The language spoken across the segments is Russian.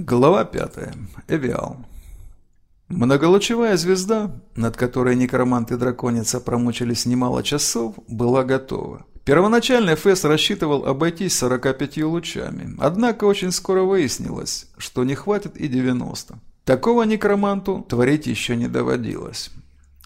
Глава 5. Эвиал. Многолучевая звезда, над которой некромант и драконица промучились немало часов, была готова. Первоначально Фесс рассчитывал обойтись 45 лучами, однако очень скоро выяснилось, что не хватит и 90. Такого некроманту творить еще не доводилось.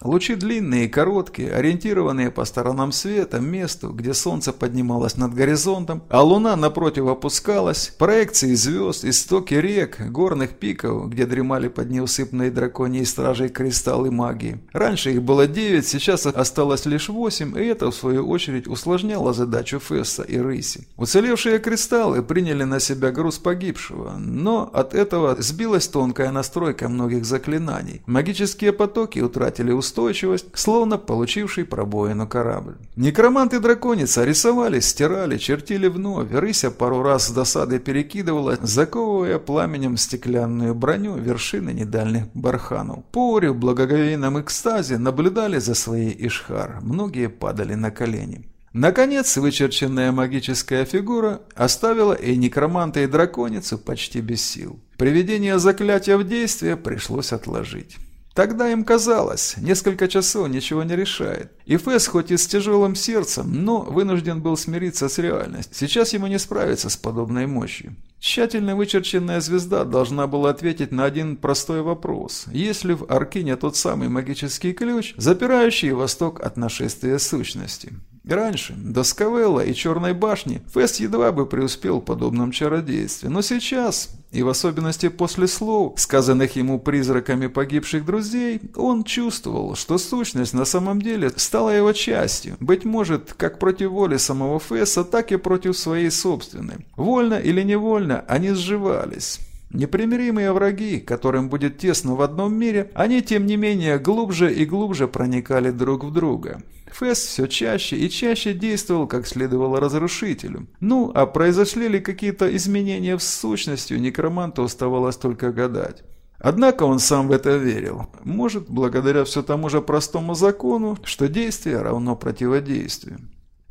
Лучи длинные и короткие, ориентированные по сторонам света, месту, где солнце поднималось над горизонтом, а луна напротив опускалась, проекции звезд, истоки рек, горных пиков, где дремали под неусыпной драконьей стражей кристаллы магии. Раньше их было девять, сейчас осталось лишь восемь, и это, в свою очередь, усложняло задачу Фесса и Рыси. Уцелевшие кристаллы приняли на себя груз погибшего, но от этого сбилась тонкая настройка многих заклинаний. Магические потоки утратили устойчивость словно получивший пробоину корабль. Некроманты драконица рисовали, стирали, чертили вновь, рыся пару раз с досадой перекидывала, заковывая пламенем стеклянную броню вершины недальних барханов. Пори в благоговейном экстазе наблюдали за своей Ишхар, многие падали на колени. Наконец, вычерченная магическая фигура оставила и некроманта, и драконицу почти без сил. Приведение заклятия в действие пришлось отложить. Тогда им казалось, несколько часов ничего не решает. И Фэс хоть и с тяжелым сердцем, но вынужден был смириться с реальностью. Сейчас ему не справиться с подобной мощью. Тщательно вычерченная звезда должна была ответить на один простой вопрос. Есть ли в Аркине тот самый магический ключ, запирающий Восток от нашествия сущности? Раньше, до Скавелла и Черной башни, Фест едва бы преуспел в подобном чародействе, но сейчас, и в особенности после слов, сказанных ему призраками погибших друзей, он чувствовал, что сущность на самом деле стала его частью, быть может, как против воли самого Фесса, так и против своей собственной. Вольно или невольно они сживались. Непримиримые враги, которым будет тесно в одном мире, они, тем не менее, глубже и глубже проникали друг в друга. Фэс все чаще и чаще действовал, как следовало разрушителю. Ну, а произошли ли какие-то изменения в сущности, некроманту оставалось только гадать. Однако он сам в это верил. Может, благодаря все тому же простому закону, что действие равно противодействию.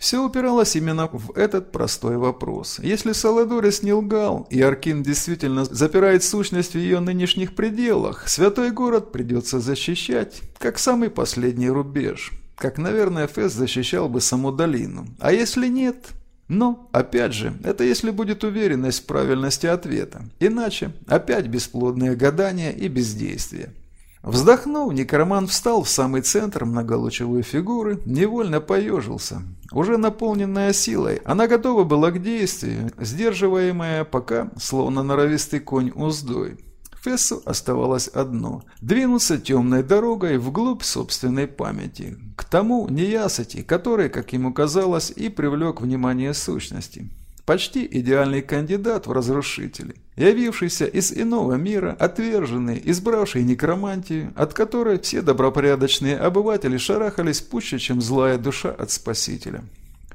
Все упиралось именно в этот простой вопрос. Если Саладорис не лгал, и Аркин действительно запирает сущность в ее нынешних пределах, святой город придется защищать, как самый последний рубеж как, наверное, Фесс защищал бы саму долину. А если нет? Но, опять же, это если будет уверенность в правильности ответа. Иначе опять бесплодные гадания и бездействие. Вздохнув, некроман встал в самый центр многолучевой фигуры, невольно поежился. Уже наполненная силой, она готова была к действию, сдерживаемая пока, словно норовистый конь уздой. Фессу оставалось одно – двинуться темной дорогой вглубь собственной памяти, к тому неясыти, который, как ему казалось, и привлек внимание сущности. Почти идеальный кандидат в разрушители, явившийся из иного мира, отверженный, избравший некромантию, от которой все добропорядочные обыватели шарахались пуще, чем злая душа от спасителя.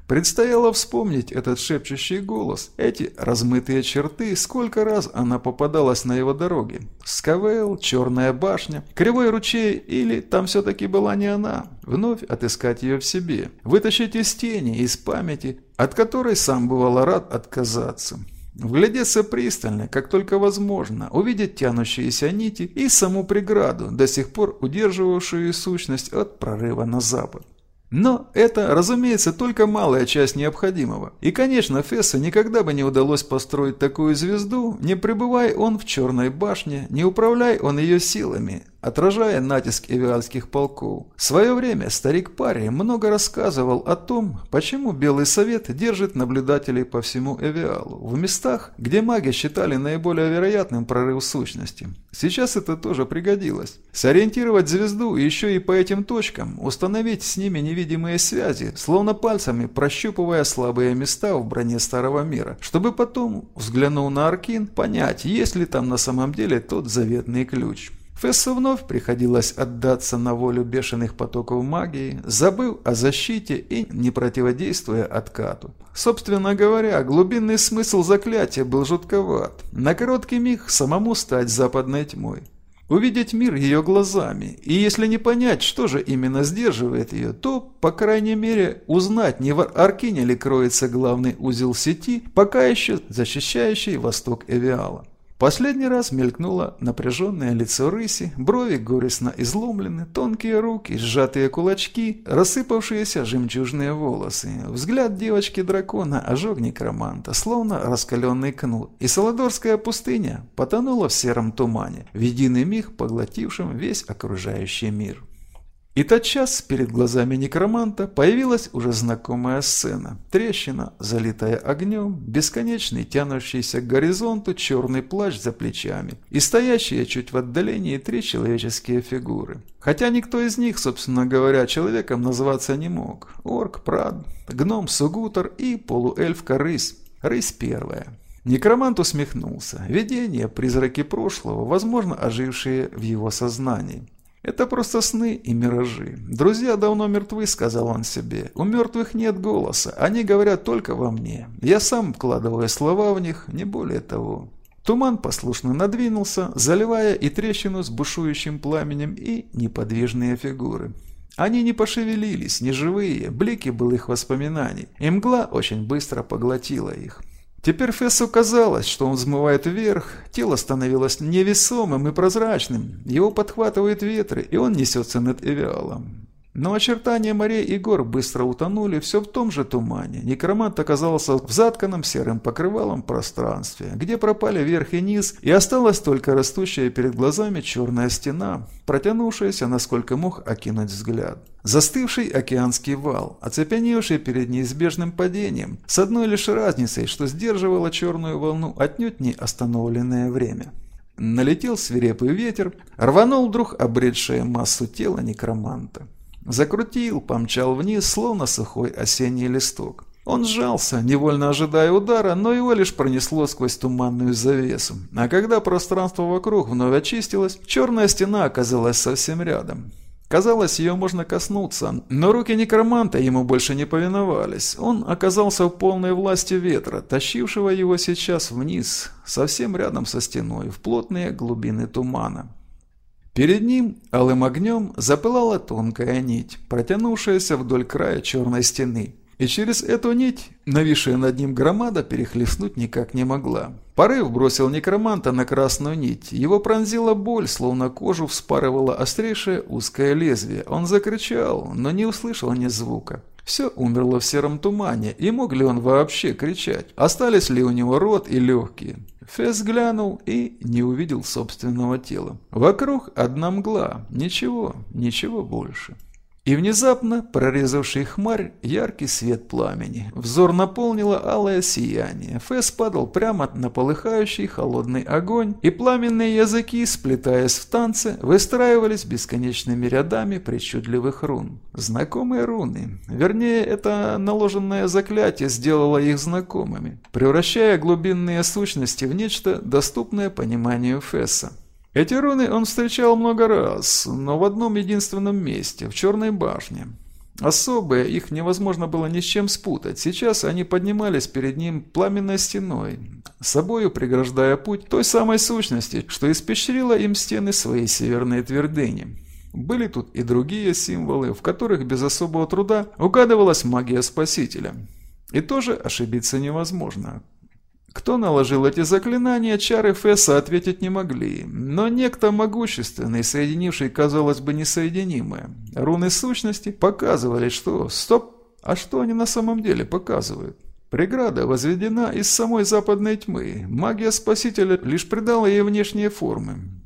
Предстояло вспомнить этот шепчущий голос, эти размытые черты, сколько раз она попадалась на его дороге. Скавел, Черная башня, Кривой ручей или там все-таки была не она. Вновь отыскать ее в себе, вытащить из тени, из памяти, от которой сам бывало рад отказаться. Вглядеться пристально, как только возможно, увидеть тянущиеся нити и саму преграду, до сих пор удерживавшую сущность от прорыва на запад. Но это, разумеется, только малая часть необходимого. И, конечно, Фессу никогда бы не удалось построить такую звезду, не пребывая он в Черной башне, не управляя он ее силами, отражая натиск эвиальских полков. В свое время старик Парри много рассказывал о том, почему Белый Совет держит наблюдателей по всему Эвиалу, в местах, где маги считали наиболее вероятным прорыв сущности. Сейчас это тоже пригодилось. Сориентировать звезду еще и по этим точкам, установить с ними невидимые связи, словно пальцами прощупывая слабые места в броне Старого Мира, чтобы потом, взглянув на Аркин, понять, есть ли там на самом деле тот заветный ключ. Фессу вновь приходилось отдаться на волю бешеных потоков магии, забыв о защите и не противодействуя откату. Собственно говоря, глубинный смысл заклятия был жутковат. На короткий миг самому стать западной тьмой. Увидеть мир ее глазами, и если не понять, что же именно сдерживает ее, то, по крайней мере, узнать, не в Аркине ли кроется главный узел сети, пока еще защищающий восток Эвиала. Последний раз мелькнуло напряженное лицо рыси, брови горестно изломлены, тонкие руки, сжатые кулачки, рассыпавшиеся жемчужные волосы. Взгляд девочки-дракона ожег некроманта, словно раскаленный кнут. И Саладорская пустыня потонула в сером тумане, в единый миг поглотившем весь окружающий мир. И тотчас перед глазами некроманта появилась уже знакомая сцена. Трещина, залитая огнем, бесконечный, тянущийся к горизонту черный плащ за плечами и стоящие чуть в отдалении три человеческие фигуры. Хотя никто из них, собственно говоря, человеком называться не мог. Орк, прад, гном, сугутер и полуэльфка-рысь. Рысь первая. Некромант усмехнулся. Видения, призраки прошлого, возможно, ожившие в его сознании. «Это просто сны и миражи. Друзья давно мертвы», — сказал он себе. «У мертвых нет голоса, они говорят только во мне. Я сам вкладываю слова в них, не более того». Туман послушно надвинулся, заливая и трещину с бушующим пламенем, и неподвижные фигуры. Они не пошевелились, не живые, блики былых воспоминаний, и мгла очень быстро поглотила их. Теперь Фессу казалось, что он взмывает вверх, тело становилось невесомым и прозрачным, его подхватывают ветры, и он несется над Эвиалом. Но очертания морей и гор быстро утонули все в том же тумане. Некромант оказался в затканном серым покрывалом пространстве, где пропали верх и низ, и осталась только растущая перед глазами черная стена, протянувшаяся, насколько мог окинуть взгляд. Застывший океанский вал, оцепеневший перед неизбежным падением, с одной лишь разницей, что сдерживало черную волну отнюдь не остановленное время. Налетел свирепый ветер, рванул вдруг обретшее массу тела некроманта. Закрутил, помчал вниз, словно сухой осенний листок. Он сжался, невольно ожидая удара, но его лишь пронесло сквозь туманную завесу. А когда пространство вокруг вновь очистилось, черная стена оказалась совсем рядом. Казалось, ее можно коснуться, но руки некроманта ему больше не повиновались. Он оказался в полной власти ветра, тащившего его сейчас вниз, совсем рядом со стеной, в плотные глубины тумана. Перед ним алым огнем запылала тонкая нить, протянувшаяся вдоль края черной стены. И через эту нить, нависшая над ним громада, перехлестнуть никак не могла. Порыв бросил некроманта на красную нить. Его пронзила боль, словно кожу вспарывало острейшее узкое лезвие. Он закричал, но не услышал ни звука. Все умерло в сером тумане, и мог ли он вообще кричать? Остались ли у него рот и легкие? Фесс глянул и не увидел собственного тела. Вокруг одна мгла, ничего, ничего больше. И внезапно, прорезавший хмарь, яркий свет пламени. Взор наполнило алое сияние. Фэс падал прямо на полыхающий холодный огонь, и пламенные языки, сплетаясь в танце, выстраивались бесконечными рядами причудливых рун. Знакомые руны. Вернее, это наложенное заклятие сделало их знакомыми, превращая глубинные сущности в нечто, доступное пониманию Фесса. Эти руны он встречал много раз, но в одном единственном месте, в Черной башне. Особые, их невозможно было ни с чем спутать. Сейчас они поднимались перед ним пламенной стеной, собою преграждая путь той самой сущности, что испещрила им стены своей северной твердыни. Были тут и другие символы, в которых без особого труда угадывалась магия Спасителя. И тоже ошибиться невозможно. Кто наложил эти заклинания, чары Фесса ответить не могли, но некто могущественный, соединивший, казалось бы, несоединимое. Руны сущности показывали, что... Стоп! А что они на самом деле показывают? Преграда возведена из самой западной тьмы. Магия Спасителя лишь придала ей внешние формы.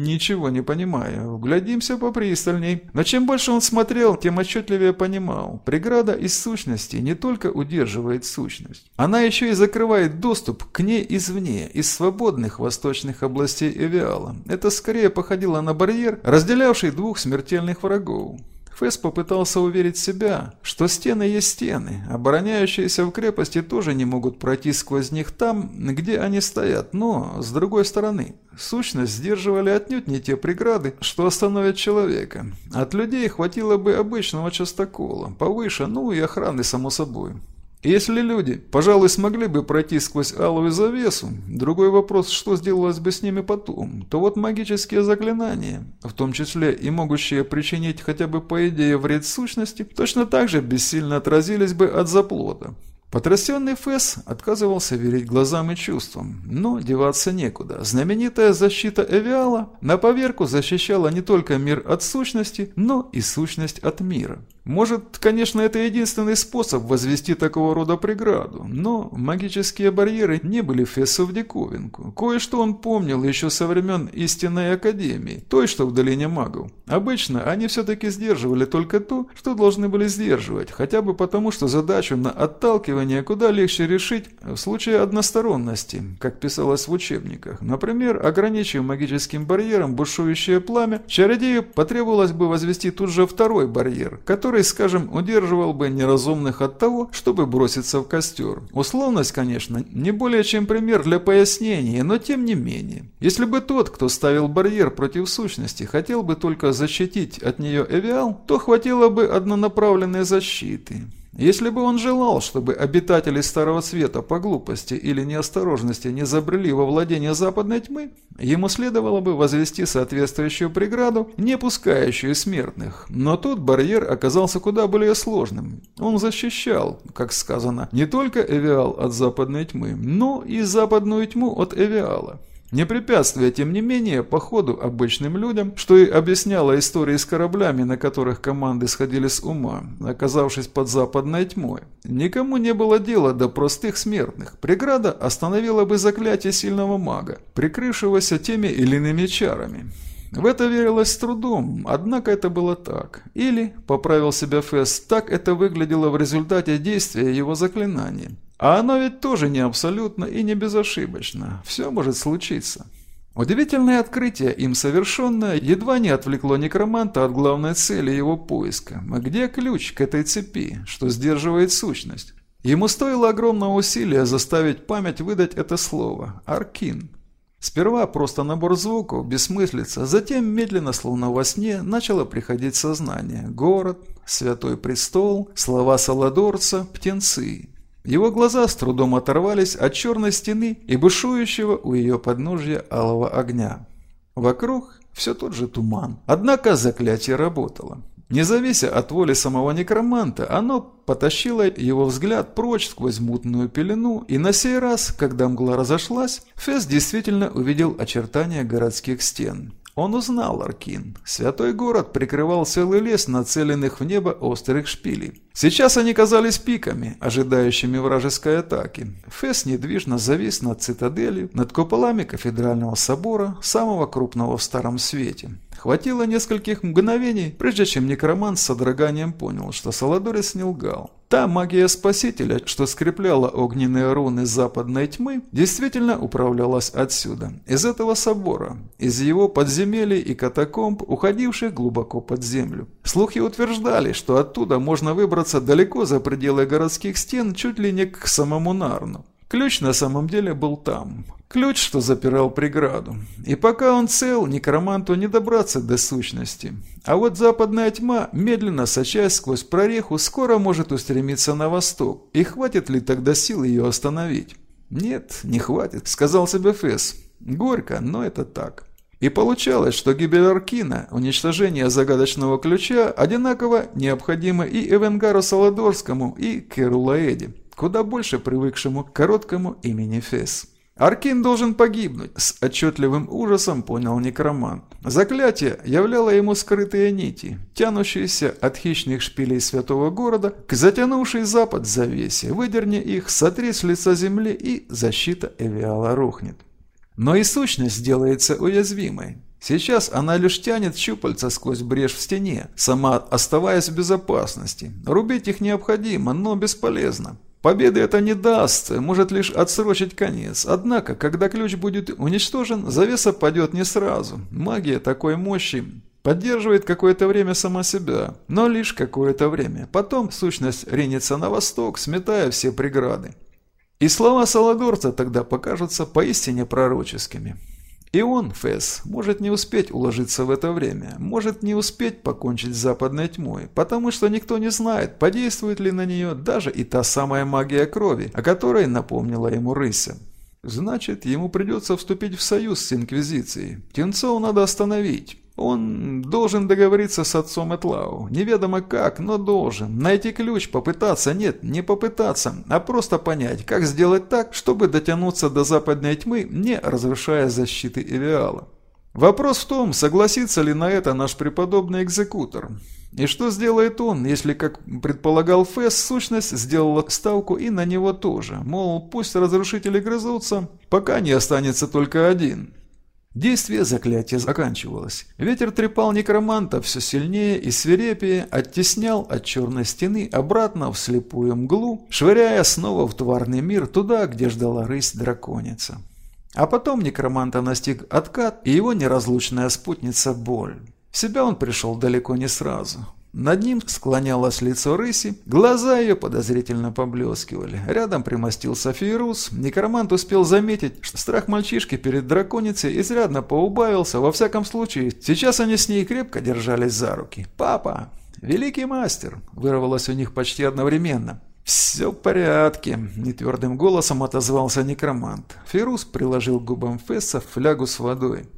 «Ничего не понимаю. Вглядимся попристальней». Но чем больше он смотрел, тем отчетливее понимал. Преграда из сущности не только удерживает сущность. Она еще и закрывает доступ к ней извне, из свободных восточных областей Эвиала. Это скорее походило на барьер, разделявший двух смертельных врагов. Фэс попытался уверить себя, что стены есть стены, обороняющиеся в крепости тоже не могут пройти сквозь них там, где они стоят, но с другой стороны. Сущность сдерживали отнюдь не те преграды, что остановят человека. От людей хватило бы обычного частокола, повыше, ну и охраны само собой. Если люди, пожалуй, смогли бы пройти сквозь алую завесу, другой вопрос, что сделалось бы с ними потом, то вот магические заклинания, в том числе и могущие причинить хотя бы по идее вред сущности, точно так же бессильно отразились бы от заплота. Потрясенный Фесс отказывался верить глазам и чувствам, но деваться некуда. Знаменитая защита Эвиала на поверку защищала не только мир от сущности, но и сущность от мира. Может, конечно, это единственный способ возвести такого рода преграду, но магические барьеры не были Фессу в диковинку. Кое-что он помнил еще со времен истинной академии, той, что в долине магов. Обычно они все-таки сдерживали только то, что должны были сдерживать, хотя бы потому, что задачу на отталкивание куда легче решить в случае односторонности, как писалось в учебниках. Например, ограничив магическим барьером бушующее пламя, чародею потребовалось бы возвести тут же второй барьер, который который, скажем, удерживал бы неразумных от того, чтобы броситься в костер. Условность, конечно, не более чем пример для пояснения, но тем не менее. Если бы тот, кто ставил барьер против сущности, хотел бы только защитить от нее Эвиал, то хватило бы однонаправленной защиты. Если бы он желал, чтобы обитатели Старого Света по глупости или неосторожности не забрели во владение Западной Тьмы, ему следовало бы возвести соответствующую преграду, не пускающую смертных. Но тут барьер оказался куда более сложным. Он защищал, как сказано, не только Эвиал от Западной Тьмы, но и Западную Тьму от Эвиала. Не препятствуя, тем не менее, походу обычным людям, что и объясняло истории с кораблями, на которых команды сходили с ума, оказавшись под западной тьмой. Никому не было дела до простых смертных. Преграда остановила бы заклятие сильного мага, прикрывшегося теми или иными чарами. В это верилось с трудом, однако это было так. Или, поправил себя Фесс, так это выглядело в результате действия его заклинания. А оно ведь тоже не абсолютно и не безошибочно. Все может случиться. Удивительное открытие, им совершенное, едва не отвлекло некроманта от главной цели его поиска. Где ключ к этой цепи, что сдерживает сущность? Ему стоило огромного усилия заставить память выдать это слово – «Аркин». Сперва просто набор звуков, бессмыслица, затем медленно, словно во сне, начало приходить сознание. Город, святой престол, слова Саладорца, птенцы. Его глаза с трудом оторвались от черной стены и бушующего у ее подножья алого огня. Вокруг все тот же туман. Однако заклятие работало. Не завися от воли самого некроманта, оно потащило его взгляд прочь сквозь мутную пелену, и на сей раз, когда мгла разошлась, Фес действительно увидел очертания городских стен. Он узнал Аркин. Святой город прикрывал целый лес нацеленных в небо острых шпилей. Сейчас они казались пиками, ожидающими вражеской атаки. Фес недвижно завис над цитаделью, над куполами кафедрального собора, самого крупного в Старом Свете. Хватило нескольких мгновений, прежде чем некромант с содроганием понял, что Саладорис не лгал. Та магия Спасителя, что скрепляла огненные руны западной тьмы, действительно управлялась отсюда, из этого собора, из его подземелий и катакомб, уходивших глубоко под землю. Слухи утверждали, что оттуда можно выбраться далеко за пределы городских стен, чуть ли не к самому Нарну. Ключ на самом деле был там. Ключ, что запирал преграду. И пока он цел, некроманту не добраться до сущности. А вот западная тьма, медленно сочась сквозь прореху, скоро может устремиться на восток. И хватит ли тогда сил ее остановить? Нет, не хватит, сказал себе Фесс. Горько, но это так. И получалось, что гибель Аркина, уничтожение загадочного ключа, одинаково необходимо и Эвенгару Саладорскому, и Керу куда больше привыкшему к короткому имени Фес. Аркин должен погибнуть, с отчетливым ужасом понял некромант. Заклятие являло ему скрытые нити, тянущиеся от хищных шпилей святого города к затянувшей запад завесе. Выдерни их, сотри с лица земли, и защита Эвиала рухнет. Но и сущность сделается уязвимой. Сейчас она лишь тянет щупальца сквозь брешь в стене, сама оставаясь в безопасности. Рубить их необходимо, но бесполезно. Победы это не даст, может лишь отсрочить конец. Однако, когда ключ будет уничтожен, завеса падет не сразу. Магия такой мощи поддерживает какое-то время сама себя, но лишь какое-то время. Потом сущность ринется на восток, сметая все преграды. И слова Саладорца тогда покажутся поистине пророческими. И он, Фэс, может не успеть уложиться в это время, может не успеть покончить с западной тьмой, потому что никто не знает, подействует ли на нее даже и та самая магия крови, о которой напомнила ему Рыся. Значит, ему придется вступить в союз с Инквизицией. Тенцов надо остановить. Он должен договориться с отцом Этлау. Неведомо как, но должен. Найти ключ, попытаться, нет, не попытаться, а просто понять, как сделать так, чтобы дотянуться до западной тьмы, не разрушая защиты Эвиала. Вопрос в том, согласится ли на это наш преподобный экзекутор. И что сделает он, если, как предполагал Фесс, сущность сделала ставку и на него тоже? Мол, пусть разрушители грызутся, пока не останется только один. Действие заклятия заканчивалось. Ветер трепал некроманта все сильнее и свирепее, оттеснял от черной стены обратно в слепую мглу, швыряя снова в тварный мир туда, где ждала рысь драконица. А потом некроманта настиг откат и его неразлучная спутница боль. В себя он пришел далеко не сразу. Над ним склонялось лицо рыси, глаза ее подозрительно поблескивали. Рядом примостился Фейрус. Некромант успел заметить, что страх мальчишки перед драконицей изрядно поубавился. Во всяком случае, сейчас они с ней крепко держались за руки. «Папа! Великий мастер!» – вырвалось у них почти одновременно. «Все в порядке», – нетвердым голосом отозвался некромант. Ферус приложил к губам Фесса флягу с водой.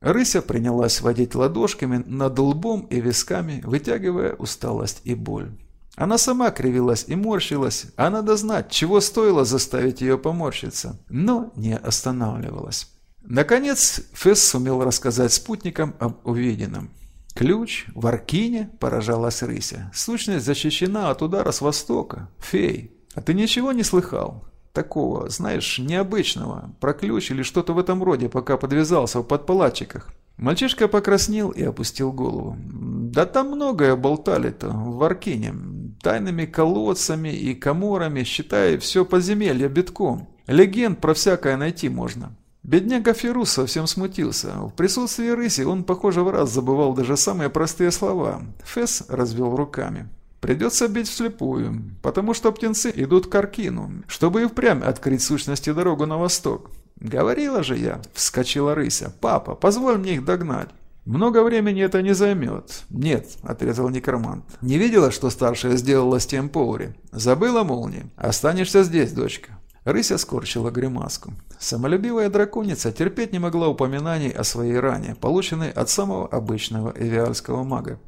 Рыся принялась водить ладошками над лбом и висками, вытягивая усталость и боль. Она сама кривилась и морщилась, а надо знать, чего стоило заставить ее поморщиться, но не останавливалась. Наконец, Фесс сумел рассказать спутникам об увиденном. «Ключ в Аркине?» – поражалась Рыся. «Сущность защищена от удара с востока. Фей, а ты ничего не слыхал? Такого, знаешь, необычного, про ключ или что-то в этом роде, пока подвязался в подпалатчиках. Мальчишка покраснел и опустил голову. Да там многое болтали-то в Аркине. Тайными колодцами и коморами, считай, все подземелье битком. Легенд про всякое найти можно. Бедняга Ферус совсем смутился. В присутствии рыси он, похоже, в раз забывал даже самые простые слова. Фесс развел руками. Придется бить вслепую, потому что птенцы идут к Аркину, чтобы и впрямь открыть сущности дорогу на восток. Говорила же я, вскочила рыся. Папа, позволь мне их догнать. Много времени это не займет. Нет, отрезал некромант. Не видела, что старшая сделала с тем Поури? Забыла молнии? Останешься здесь, дочка. Рыся скорчила гримаску. Самолюбивая драконица терпеть не могла упоминаний о своей ране, полученной от самого обычного эвиальского мага.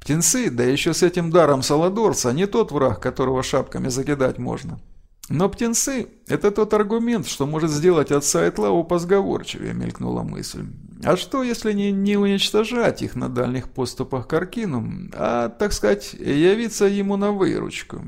Птенцы, да еще с этим даром Саладорца, не тот враг, которого шапками закидать можно. Но птенцы – это тот аргумент, что может сделать отца Этлау позговорчивее, мелькнула мысль. А что, если не, не уничтожать их на дальних поступах к Аркину, а, так сказать, явиться ему на выручку?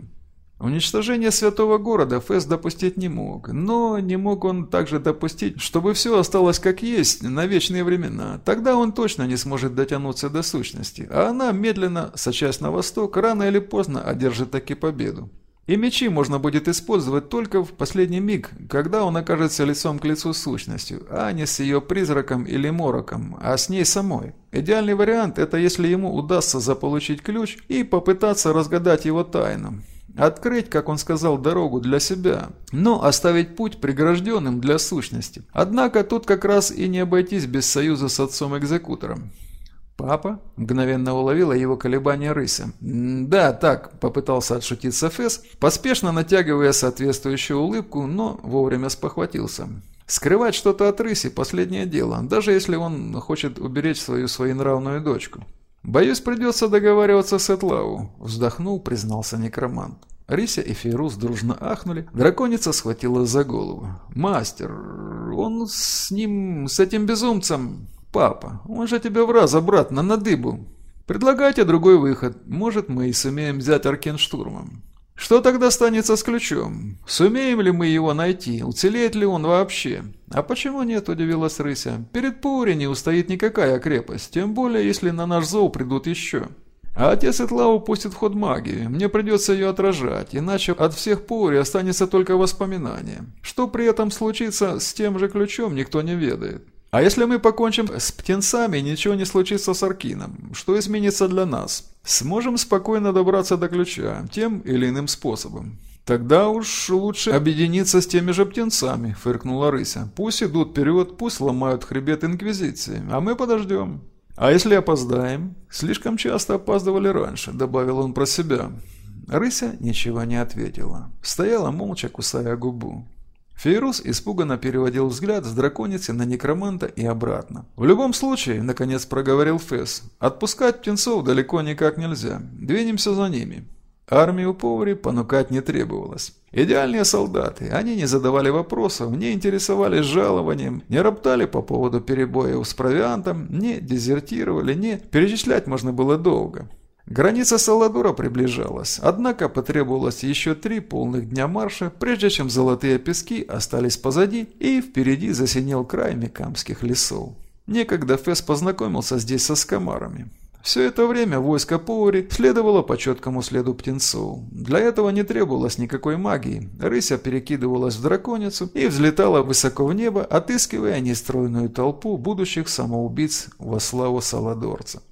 Уничтожение святого города Фэс допустить не мог, но не мог он также допустить, чтобы все осталось как есть на вечные времена. Тогда он точно не сможет дотянуться до сущности, а она, медленно, сочась на восток, рано или поздно одержит таки победу. И мечи можно будет использовать только в последний миг, когда он окажется лицом к лицу с сущностью, а не с ее призраком или мороком, а с ней самой. Идеальный вариант – это если ему удастся заполучить ключ и попытаться разгадать его тайну. Открыть, как он сказал, дорогу для себя, но оставить путь прегражденным для сущности. Однако тут как раз и не обойтись без союза с отцом-экзекутором. «Папа?» – мгновенно уловила его колебания рыся. «Да, так», – попытался отшутиться Фесс, поспешно натягивая соответствующую улыбку, но вовремя спохватился. «Скрывать что-то от рыси – последнее дело, даже если он хочет уберечь свою своенравную дочку». «Боюсь, придется договариваться с Этлау», – вздохнул, признался некромант. Рися и Фейрус дружно ахнули. Драконица схватила за голову. «Мастер, он с ним, с этим безумцем...» «Папа, он же тебя в раз обратно на дыбу. Предлагайте другой выход. Может, мы и сумеем взять Аркен штурмом». Что тогда станется с ключом? Сумеем ли мы его найти? Уцелеет ли он вообще? А почему нет, удивилась Рыся. Перед Паури не устоит никакая крепость, тем более, если на наш зов придут еще. А отец Итлау пустит в ход магии. Мне придется ее отражать, иначе от всех Паури останется только воспоминание. Что при этом случится с тем же ключом, никто не ведает. А если мы покончим с птенцами, ничего не случится с Аркином. Что изменится для нас? Сможем спокойно добраться до ключа, тем или иным способом. «Тогда уж лучше объединиться с теми же птенцами», — фыркнула Рыся. «Пусть идут вперед, пусть ломают хребет Инквизиции, а мы подождем». «А если опоздаем?» «Слишком часто опаздывали раньше», — добавил он про себя. Рыся ничего не ответила. Стояла молча, кусая губу. Фейрус испуганно переводил взгляд с драконицы на некроманта и обратно. «В любом случае», — наконец проговорил Фесс, — «отпускать птенцов далеко никак нельзя. Двинемся за ними». Армию повари понукать не требовалось. Идеальные солдаты, они не задавали вопросов, не интересовались жалованием, не роптали по поводу перебоев с провиантом, не дезертировали, не... Перечислять можно было долго. Граница Саладора приближалась, однако потребовалось еще три полных дня марша, прежде чем золотые пески остались позади и впереди засинел край Мекамских лесов. Некогда Фес познакомился здесь со скамарами. Все это время войско Паури следовало по четкому следу птенцов. Для этого не требовалось никакой магии. Рыся перекидывалась в драконицу и взлетала высоко в небо, отыскивая нестройную толпу будущих самоубийц во славу Саладорца.